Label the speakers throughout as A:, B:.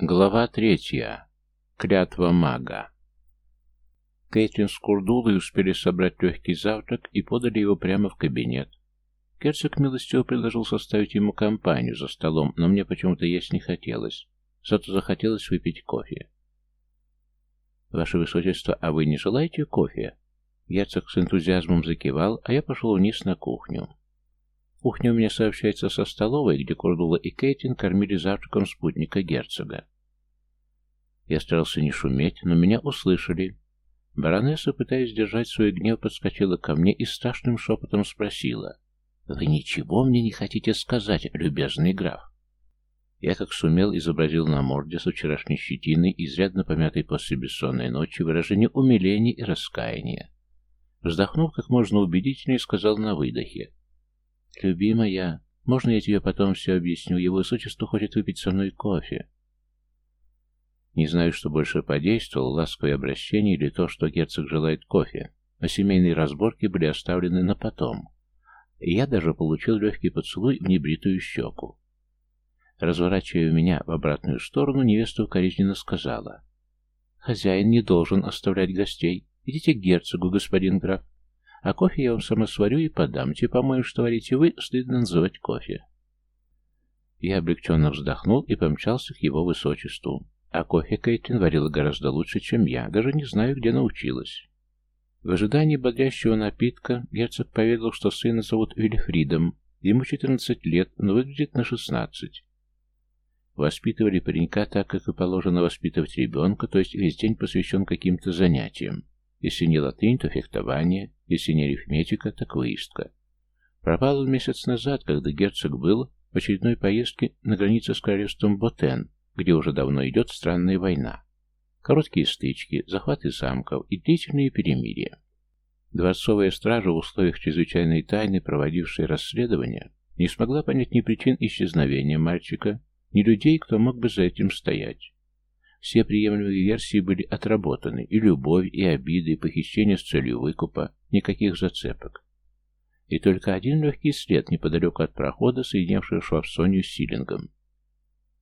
A: Глава третья. Клятва мага. Кейтлин с Курдулой успели собрать легкий завтрак и подали его прямо в кабинет. Герцог милостиво предложил составить ему компанию за столом, но мне почему-то есть не хотелось. Зато захотелось выпить кофе. «Ваше Высочество, а вы не желаете кофе?» Герцог с энтузиазмом закивал, а я пошел вниз на кухню. Кухня у меня сообщается со столовой, где Кордула и Кейтин кормили завтраком спутника герцога. Я старался не шуметь, но меня услышали. Баронесса, пытаясь держать свой гнев, подскочила ко мне и страшным шепотом спросила. «Вы ничего мне не хотите сказать, любезный граф?» Я, как сумел, изобразил на морде со вчерашней щетиной, изрядно помятой после бессонной ночи, выражение умиления и раскаяния. Вздохнув как можно убедительнее, сказал на выдохе. «Любимая, можно я тебе потом все объясню? Его высочество хочет выпить со мной кофе». Не знаю, что больше подействовало, ласковое обращение или то, что герцог желает кофе, но семейные разборки были оставлены на потом. Я даже получил легкий поцелуй в небритую щеку. Разворачивая меня в обратную сторону, невеста укоризненно сказала. «Хозяин не должен оставлять гостей. Идите к герцогу, господин граф. А кофе я вам сама сварю и подам. Те, по-моему, что варите вы, стыдно называть кофе. Я облегченно вздохнул и помчался к его высочеству. А кофе Кейтлин варила гораздо лучше, чем я, даже не знаю, где научилась. В ожидании бодрящего напитка герцог поведал, что сына зовут Вильфридом, ему 14 лет, но выглядит на 16. Воспитывали паренька так, как и положено воспитывать ребенка, то есть весь день посвящен каким-то занятиям. Если не латынь, то фехтование, если не арифметика, так выездка. Пропал он месяц назад, когда герцог был в очередной поездке на границе с королевством Ботен, где уже давно идет странная война. Короткие стычки, захваты замков и длительные перемирия. Дворцовая стража в условиях чрезвычайной тайны, проводившая расследование, не смогла понять ни причин исчезновения мальчика, ни людей, кто мог бы за этим стоять. Все приемлемые версии были отработаны, и любовь, и обиды, и похищение с целью выкупа, никаких зацепок. И только один легкий след неподалеку от прохода, соединявший Швабсонию с Силингом.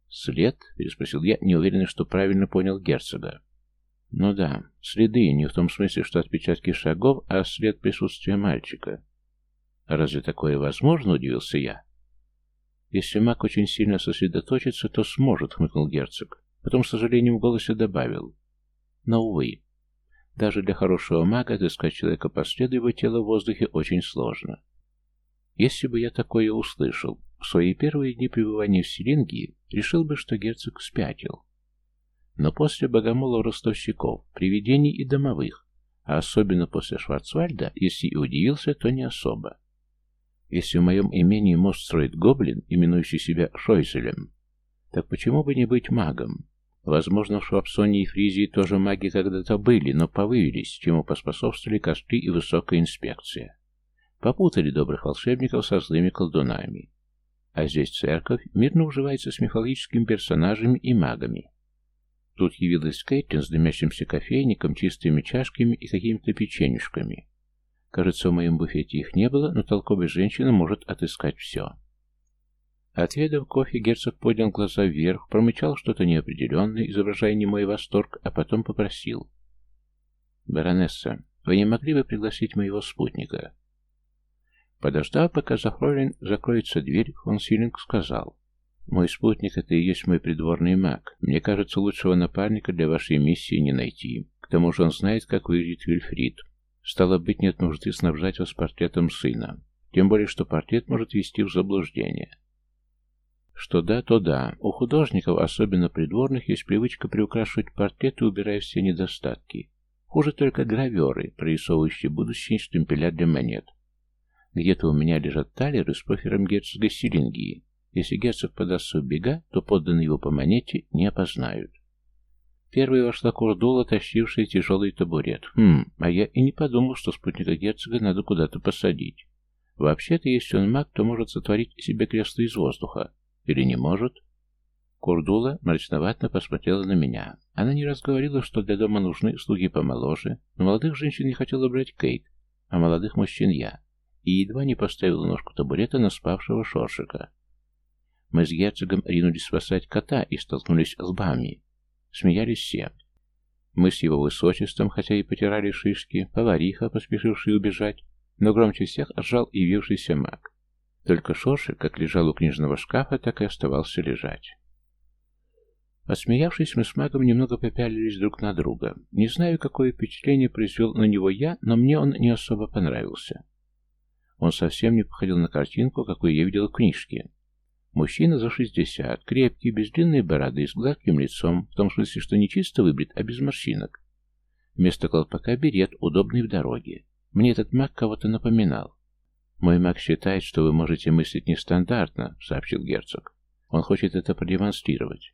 A: «След?» — переспросил я, не уверенный, что правильно понял герцога. «Ну да, следы, не в том смысле, что отпечатки шагов, а след присутствия мальчика». «Разве такое возможно?» — удивился я. «Если маг очень сильно сосредоточится, то сможет», — хмыкнул герцог. Потом, с сожалением в голосе добавил. Но, увы, даже для хорошего мага отыскать человека по следу его тела в воздухе очень сложно. Если бы я такое услышал, в свои первые дни пребывания в Селингии решил бы, что герцог спятил. Но после богомолов-ростовщиков, привидений и домовых, а особенно после Шварцвальда, если и удивился, то не особо. Если в моем имении мост строит гоблин, именующий себя Шойзелем, так почему бы не быть магом? Возможно, в Швабсоне и Фризии тоже маги когда-то были, но повывелись, чему поспособствовали косты и высокая инспекция. Попутали добрых волшебников со злыми колдунами. А здесь церковь мирно уживается с мифологическими персонажами и магами. Тут явилась Кейтлин с дымящимся кофейником, чистыми чашками и какими-то печенюшками. Кажется, в моем буфете их не было, но толковая женщина может отыскать все. Отведав кофе, герцог поднял глаза вверх, промычал что-то неопределенное, изображая немой восторг, а потом попросил. «Баронесса, вы не могли бы пригласить моего спутника?» Подождав, пока за закроется дверь, фон Силинг сказал. «Мой спутник — это и есть мой придворный маг. Мне кажется, лучшего напарника для вашей миссии не найти. К тому же он знает, как выглядит Вильфрид. Стало быть, нет нужды снабжать вас портретом сына. Тем более, что портрет может вести в заблуждение. Что да, то да. У художников, особенно придворных, есть привычка приукрашивать портреты, убирая все недостатки. Хуже только граверы, прорисовывающие будущее штемпеля для монет. Где-то у меня лежат талеры с профилем герцога Силингии. Если герцог подастся в бега, то подданные его по монете не опознают. Первой вошла Курдула, тащившая тяжелый табурет. Хм, а я и не подумал, что спутника герцога надо куда-то посадить. Вообще-то, если он маг, то может сотворить себе кресло из воздуха, или не может? Курдула мрачновато посмотрела на меня. Она не раз говорила, что для дома нужны слуги помоложе, но молодых женщин не хотела брать Кейт, а молодых мужчин я, и едва не поставила ножку табурета на спавшего шоршика. Мы с герцогом ринулись спасать кота и столкнулись лбами. Смеялись все. Мы с его высочеством, хотя и потирали шишки, повариха, поспешившая убежать, но громче всех ржал явившийся маг. Только Шоршик, как лежал у книжного шкафа, так и оставался лежать. Отсмеявшись, мы с магом немного попялились друг на друга. Не знаю, какое впечатление произвел на него я, но мне он не особо понравился. Он совсем не походил на картинку, какую я видел в книжке. Мужчина за шестьдесят, крепкий, без длинной бороды, с гладким лицом, в том смысле, что не чисто выбрит, а без морщинок. Вместо колпака берет, удобный в дороге. Мне этот маг кого-то напоминал. «Мой маг считает, что вы можете мыслить нестандартно», — сообщил герцог. «Он хочет это продемонстрировать».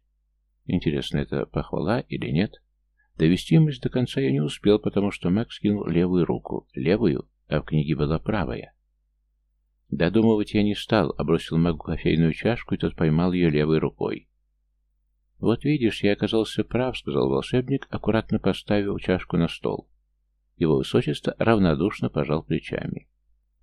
A: Интересно, это похвала или нет? Довести мысль до конца я не успел, потому что маг скинул левую руку. Левую, а в книге была правая. Додумывать я не стал, а бросил магу кофейную чашку, и тот поймал ее левой рукой. «Вот видишь, я оказался прав», — сказал волшебник, аккуратно поставив чашку на стол. Его высочество равнодушно пожал плечами.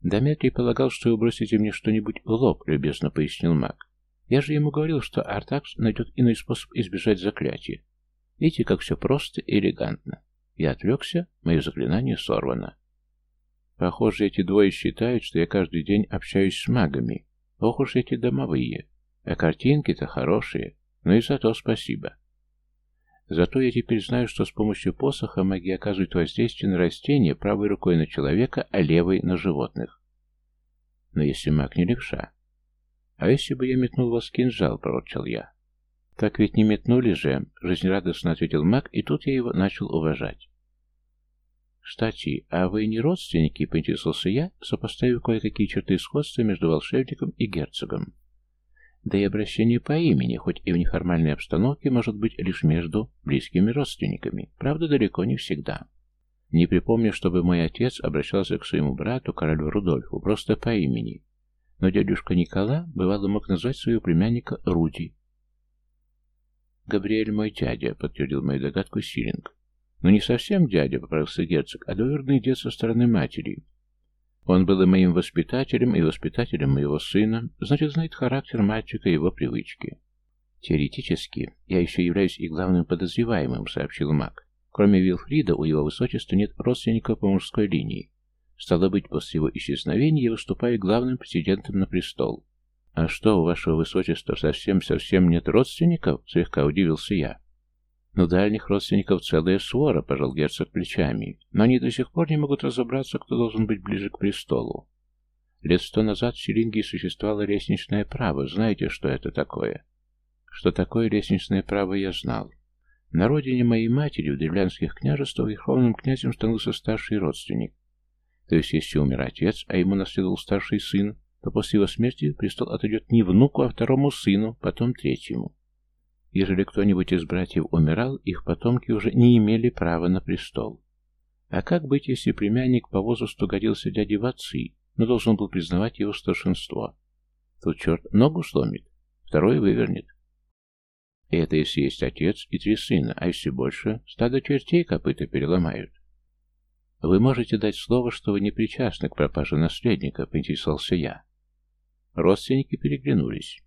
A: «Дометрий полагал, что вы бросите мне что-нибудь в лоб», — любезно пояснил маг. «Я же ему говорил, что Артакс найдет иной способ избежать заклятия. Видите, как все просто и элегантно. Я отвлекся, мое заклинание сорвано. Похоже, эти двое считают, что я каждый день общаюсь с магами. Ох уж эти домовые. А картинки-то хорошие. Ну и за то спасибо. Зато я теперь знаю, что с помощью посоха магия оказывает воздействие на растения правой рукой на человека, а левой на животных. Но если маг не левша? А если бы я метнул вас кинжал, проворчал я. Так ведь не метнули же, жизнерадостно ответил маг, и тут я его начал уважать. «Кстати, а вы не родственники?» — поинтересовался я, сопоставив кое-какие черты сходства между волшебником и герцогом. Да и обращение по имени, хоть и в неформальной обстановке, может быть лишь между близкими родственниками. Правда, далеко не всегда. Не припомню, чтобы мой отец обращался к своему брату, королю Рудольфу, просто по имени. Но дядюшка Никола, бывало, мог назвать своего племянника Руди. «Габриэль мой дядя», — подтвердил мою догадку Силинг. Но не совсем дядя, поправился герцог, а двоюродный дед со стороны матери. Он был и моим воспитателем, и воспитателем моего сына, значит, знает характер мальчика и его привычки. Теоретически, я еще являюсь и главным подозреваемым, сообщил маг. Кроме Вилфрида, у его высочества нет родственников по мужской линии. Стало быть, после его исчезновения я выступаю главным претендентом на престол. «А что, у вашего высочества совсем-совсем нет родственников?» — слегка удивился я. Но дальних родственников целая свора, пожал герцог плечами, но они до сих пор не могут разобраться, кто должен быть ближе к престолу. Лет сто назад в Селингии существовало лестничное право. Знаете, что это такое? Что такое лестничное право, я знал. На родине моей матери, в древлянских княжествах, верховным князем становился старший родственник. То есть, если умер отец, а ему наследовал старший сын, то после его смерти престол отойдет не внуку, а второму сыну, потом третьему. Ежели кто-нибудь из братьев умирал, их потомки уже не имели права на престол. А как быть, если племянник по возрасту годился дяде в отцы, но должен был признавать его старшинство? Тут черт ногу сломит, второй вывернет. Это если есть отец и три сына, а если больше, стадо чертей копыта переломают. Вы можете дать слово, что вы не причастны к пропаже наследника, поинтересовался я. Родственники переглянулись.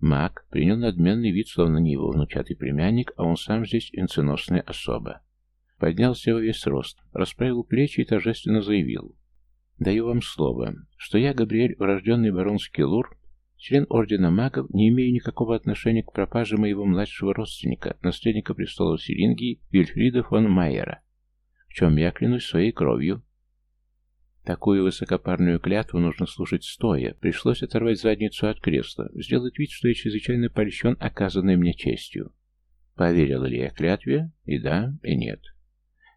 A: Маг принял надменный вид, словно не его внучатый племянник, а он сам здесь венценосная особа. Поднялся во весь рост, расправил плечи и торжественно заявил. «Даю вам слово, что я, Габриэль, урожденный баронский лур, член Ордена Магов, не имею никакого отношения к пропаже моего младшего родственника, наследника престола Сирингии, Вильфрида фон Майера, в чем я клянусь своей кровью, Такую высокопарную клятву нужно слушать стоя. Пришлось оторвать задницу от кресла, сделать вид, что я чрезвычайно польщен оказанной мне честью. Поверил ли я клятве? И да, и нет.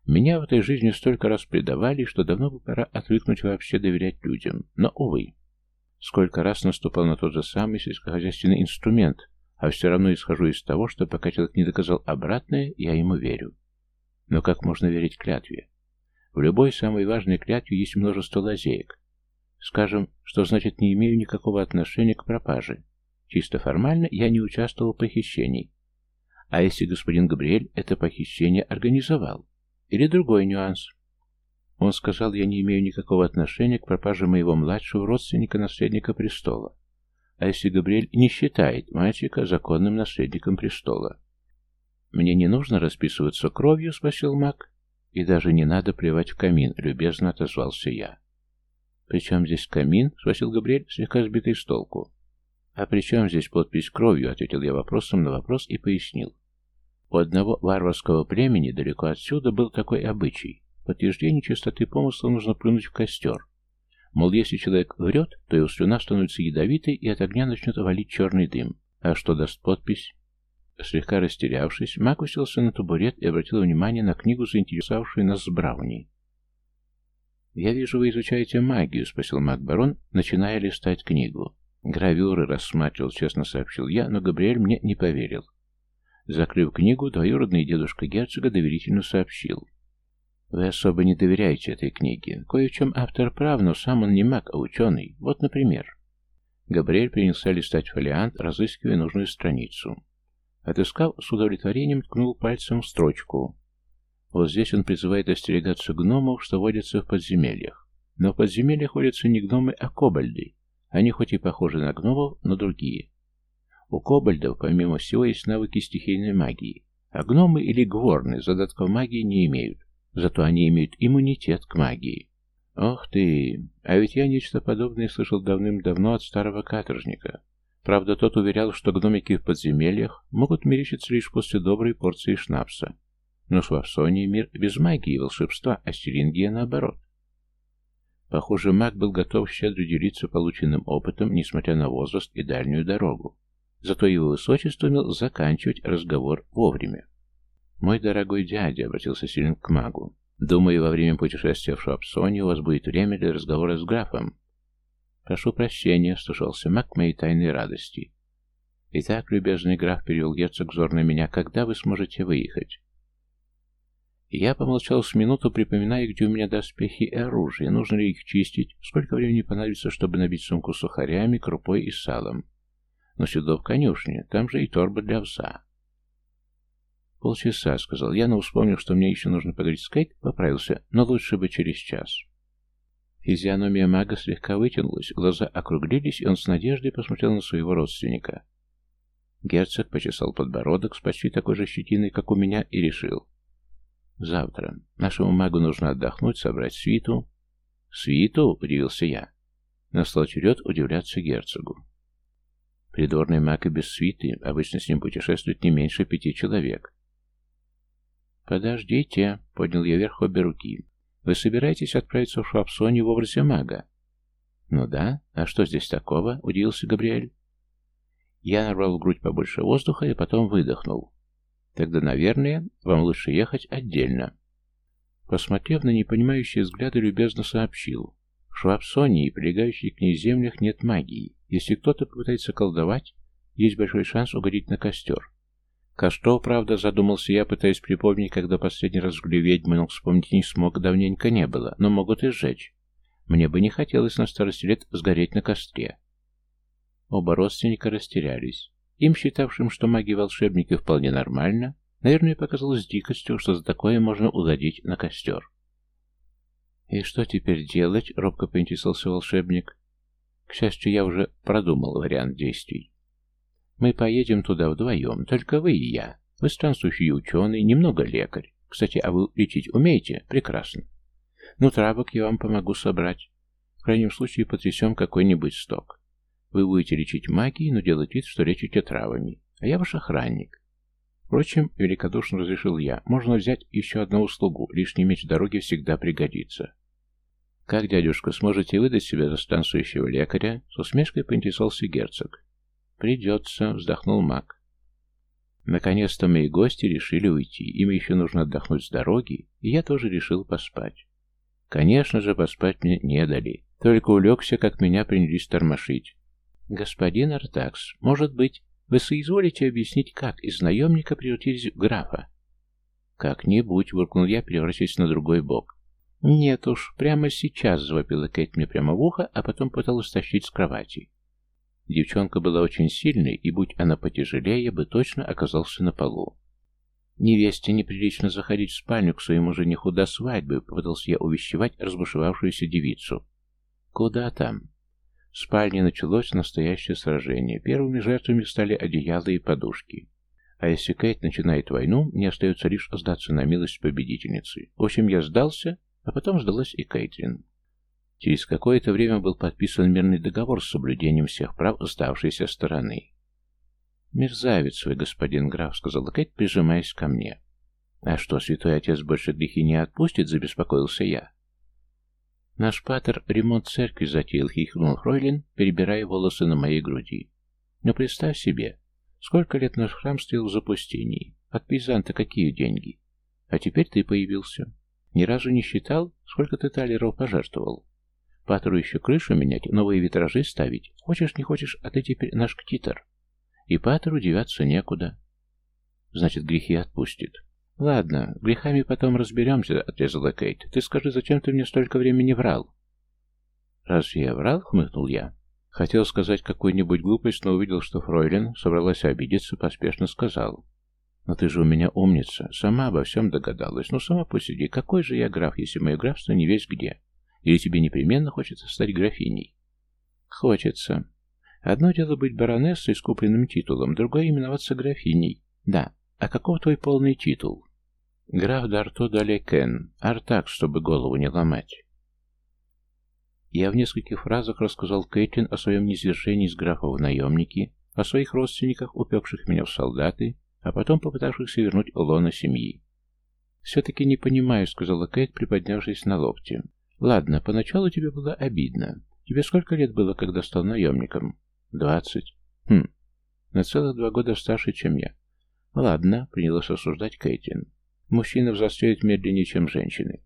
A: Меня в этой жизни столько раз предавали, что давно бы пора отвыкнуть вообще доверять людям. Но, увы. Сколько раз наступал на тот же самый сельскохозяйственный инструмент, а все равно исхожу из того, что пока человек не доказал обратное, я ему верю. Но как можно верить клятве? В любой самой важной клятве есть множество лазеек. Скажем, что значит не имею никакого отношения к пропаже. Чисто формально я не участвовал в похищении. А если господин Габриэль это похищение организовал? Или другой нюанс? Он сказал, я не имею никакого отношения к пропаже моего младшего родственника, наследника престола. А если Габриэль не считает мальчика законным наследником престола? «Мне не нужно расписываться кровью?» — спросил маг. «И даже не надо плевать в камин», — любезно отозвался я. «При чем здесь камин?» — спросил Габриэль, слегка сбитый с толку. «А при чем здесь подпись кровью?» — ответил я вопросом на вопрос и пояснил. У одного варварского племени далеко отсюда был такой обычай. Подтверждение чистоты помысла нужно плюнуть в костер. Мол, если человек врет, то его слюна становится ядовитой, и от огня начнет валить черный дым. А что даст подпись? Слегка растерявшись, Мак уселся на табурет и обратил внимание на книгу, заинтересовавшую нас с Брауни. «Я вижу, вы изучаете магию», — спросил Мак-барон, начиная листать книгу. «Гравюры рассматривал», — честно сообщил я, но Габриэль мне не поверил. Закрыв книгу, двоюродный дедушка герцога доверительно сообщил. «Вы особо не доверяете этой книге. Кое в чем автор прав, но сам он не маг, а ученый. Вот, например». Габриэль принялся листать фолиант, разыскивая нужную страницу. Отыскав, с удовлетворением ткнул пальцем в строчку. Вот здесь он призывает остерегаться гномов, что водятся в подземельях. Но в подземельях водятся не гномы, а кобальды. Они хоть и похожи на гномов, но другие. У кобальдов, помимо всего, есть навыки стихийной магии. А гномы или гворны задатков магии не имеют. Зато они имеют иммунитет к магии. Ох ты! А ведь я нечто подобное слышал давным-давно от старого каторжника. Правда, тот уверял, что гномики в подземельях могут мерещиться лишь после доброй порции шнапса. Но с Вавсонии мир без магии и волшебства, а Сирингия наоборот. Похоже, маг был готов щедро делиться полученным опытом, несмотря на возраст и дальнюю дорогу. Зато его высочество умел заканчивать разговор вовремя. «Мой дорогой дядя», — обратился Силинг к магу, — «думаю, во время путешествия в Шапсоне у вас будет время для разговора с графом. «Прошу прощения», — слушался маг моей тайной радости. «Итак, любезный граф перевел герцог взор на меня, когда вы сможете выехать?» Я помолчал с минуту, припоминая, где у меня доспехи и оружие, нужно ли их чистить, сколько времени понадобится, чтобы набить сумку сухарями, крупой и салом. Но сюда в конюшне, там же и торба для овса. «Полчаса», — сказал я, но вспомнил, что мне еще нужно поговорить с Кейт, поправился, но лучше бы через час. Физиономия мага слегка вытянулась, глаза округлились, и он с надеждой посмотрел на своего родственника. Герцог почесал подбородок с почти такой же щетиной, как у меня, и решил. «Завтра. Нашему магу нужно отдохнуть, собрать свиту». «Свиту?» — удивился я. Настал черед удивляться герцогу. Придворный маг и без свиты, обычно с ним путешествует не меньше пяти человек. «Подождите», — поднял я вверх обе руки. Вы собираетесь отправиться в Швабсонию в образе мага? Ну да, а что здесь такого? Удивился Габриэль. Я набрал в грудь побольше воздуха и потом выдохнул. Тогда, наверное, вам лучше ехать отдельно. Посмотрев на непонимающие взгляды, любезно сообщил. В Швабсонии прилегающих к ней землях нет магии. Если кто-то попытается колдовать, есть большой шанс угодить на костер. Костов, правда, задумался я, пытаясь припомнить, когда последний раз в ведьмы, но вспомнить не смог, давненько не было, но могут и сжечь. Мне бы не хотелось на старости лет сгореть на костре. Оба родственника растерялись. Им, считавшим, что маги-волшебники вполне нормально, наверное, показалось дикостью, что за такое можно угодить на костер. «И что теперь делать?» — робко поинтересовался волшебник. К счастью, я уже продумал вариант действий. Мы поедем туда вдвоем, только вы и я. Вы странствующий ученый, немного лекарь. Кстати, а вы лечить умеете? Прекрасно. Ну, травок я вам помогу собрать. В крайнем случае потрясем какой-нибудь сток. Вы будете лечить магией, но делать вид, что лечите травами. А я ваш охранник. Впрочем, великодушно разрешил я, можно взять еще одну услугу, лишний меч дороги всегда пригодится. «Как, дядюшка, сможете выдать себя за станцующего лекаря?» С усмешкой поинтересовался герцог. «Придется», — вздохнул маг. Наконец-то мои гости решили уйти. Им еще нужно отдохнуть с дороги, и я тоже решил поспать. Конечно же, поспать мне не дали. Только улегся, как меня принялись тормошить. «Господин Артакс, может быть, вы соизволите объяснить, как из наемника превратились в графа?» «Как-нибудь», — буркнул я, превращаясь на другой бок. «Нет уж, прямо сейчас», — завопила Кэт мне прямо в ухо, а потом пыталась тащить с кровати. Девчонка была очень сильной, и будь она потяжелее, бы точно оказался на полу. Невесте неприлично заходить в спальню к своему жениху до свадьбы, попытался я увещевать разбушевавшуюся девицу. Куда там? В спальне началось настоящее сражение. Первыми жертвами стали одеяла и подушки. А если Кейт начинает войну, мне остается лишь сдаться на милость победительницы. В общем, я сдался, а потом сдалась и Кейтрин. Через какое-то время был подписан мирный договор с соблюдением всех прав сдавшейся стороны. «Мерзавец вы, господин граф», — сказала Кейт, прижимаясь ко мне. «А что, святой отец больше грехи не отпустит?» — забеспокоился я. «Наш патер ремонт церкви затеял», — хихнул Фройлин, перебирая волосы на моей груди. «Но представь себе, сколько лет наш храм стоял в запустении. От пейзанта какие деньги? А теперь ты появился. Ни разу не считал, сколько ты талеров пожертвовал? Патеру еще крышу менять, новые витражи ставить. Хочешь, не хочешь, а ты теперь наш ктитор. И Патеру деваться некуда. Значит, грехи отпустит. Ладно, грехами потом разберемся, отрезала Кейт. Ты скажи, зачем ты мне столько времени врал? Разве я врал? хмыкнул я. Хотел сказать какую-нибудь глупость, но увидел, что Фройлен собралась обидеться, поспешно сказал. «Но ты же у меня умница, сама обо всем догадалась. Ну, сама посиди, какой же я граф, если мое графство не весь где? Или тебе непременно хочется стать графиней?» «Хочется. Одно дело быть баронессой с купленным титулом, другое именоваться графиней. Да, а каков твой полный титул? Граф Дарто Далекен. Артак, чтобы голову не ломать. Я в нескольких фразах рассказал Кэтлин о своем низвержении из графа в наемники, о своих родственниках, упекших меня в солдаты, а потом попытавшихся вернуть лона семьи. «Все-таки не понимаю», — сказала Кэт, приподнявшись на локте. «Ладно, поначалу тебе было обидно. Тебе сколько лет было, когда стал наемником?» Двадцать. Хм. На целых два года старше, чем я. Ладно, принялась осуждать Кейтин. Мужчины взрослеют медленнее, чем женщины.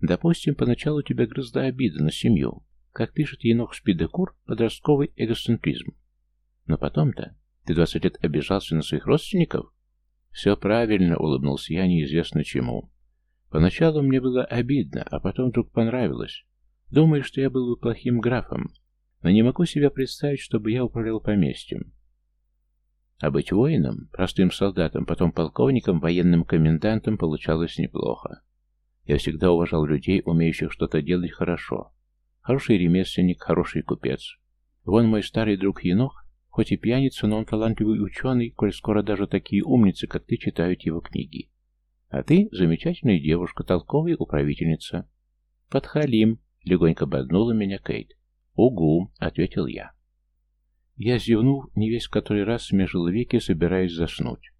A: Допустим, поначалу тебя грызла обида на семью. Как пишет Енох Спидекур, подростковый эгоцентризм. Но потом-то ты двадцать лет обижался на своих родственников? Все правильно, улыбнулся я неизвестно чему. Поначалу мне было обидно, а потом вдруг понравилось. Думаешь, что я был бы плохим графом, но не могу себе представить, чтобы я управлял поместьем. А быть воином, простым солдатом, потом полковником, военным комендантом получалось неплохо. Я всегда уважал людей, умеющих что-то делать хорошо. Хороший ремесленник, хороший купец. Вон мой старый друг Енох, хоть и пьяница, но он талантливый ученый, коль скоро даже такие умницы, как ты, читают его книги. А ты замечательная девушка, толковая управительница. Подхалим, легонько боднула меня Кейт. «Угу», — ответил я. Я зевнул, не весь который раз смежил веки, собираясь заснуть.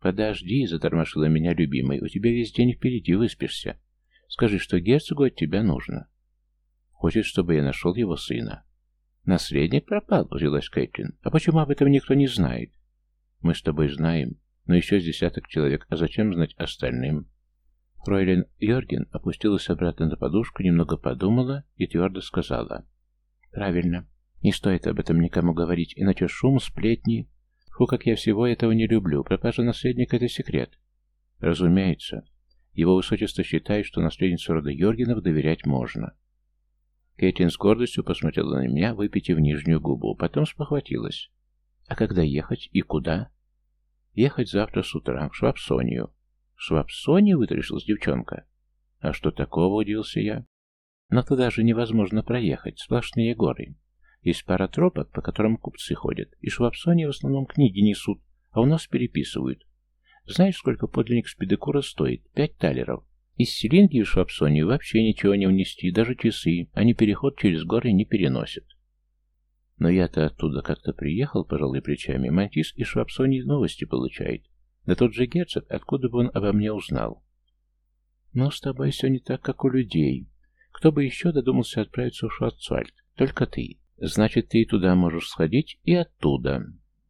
A: «Подожди», — затормошила меня любимый, — «у тебя весь день впереди выспишься. Скажи, что герцогу от тебя нужно». «Хочет, чтобы я нашел его сына». «Наследник пропал», — взялась Кэтлин. «А почему об этом никто не знает?» «Мы с тобой знаем, но еще с десяток человек, а зачем знать остальным?» Фройлен Йорген опустилась обратно на подушку, немного подумала и твердо сказала. Правильно. Не стоит об этом никому говорить, иначе шум, сплетни... Фу, как я всего этого не люблю. Пропажа наследника — это секрет. Разумеется. Его высочество считает, что наследницу рода Йоргенов доверять можно. Кэтлин с гордостью посмотрела на меня, выпитив нижнюю губу, потом спохватилась. А когда ехать и куда? Ехать завтра с утра, в Швабсонию. Швабсонию вытрешилась девчонка. А что такого, удивился я? Но туда же невозможно проехать, сплошные горы. Есть пара тропок, по которым купцы ходят, и швабсоне в основном книги несут, а у нас переписывают. Знаешь, сколько подлинник спидекура стоит? Пять талеров. Из Селинги в Швабсонию вообще ничего не унести, даже часы, они переход через горы не переносят. Но я-то оттуда как-то приехал, пожалуй, плечами. Мантис и Швабсонии новости получает. Да тот же герцог, откуда бы он обо мне узнал? Но с тобой все не так, как у людей. Кто бы еще додумался отправиться в Шварцвальд? Только ты. Значит, ты и туда можешь сходить, и оттуда.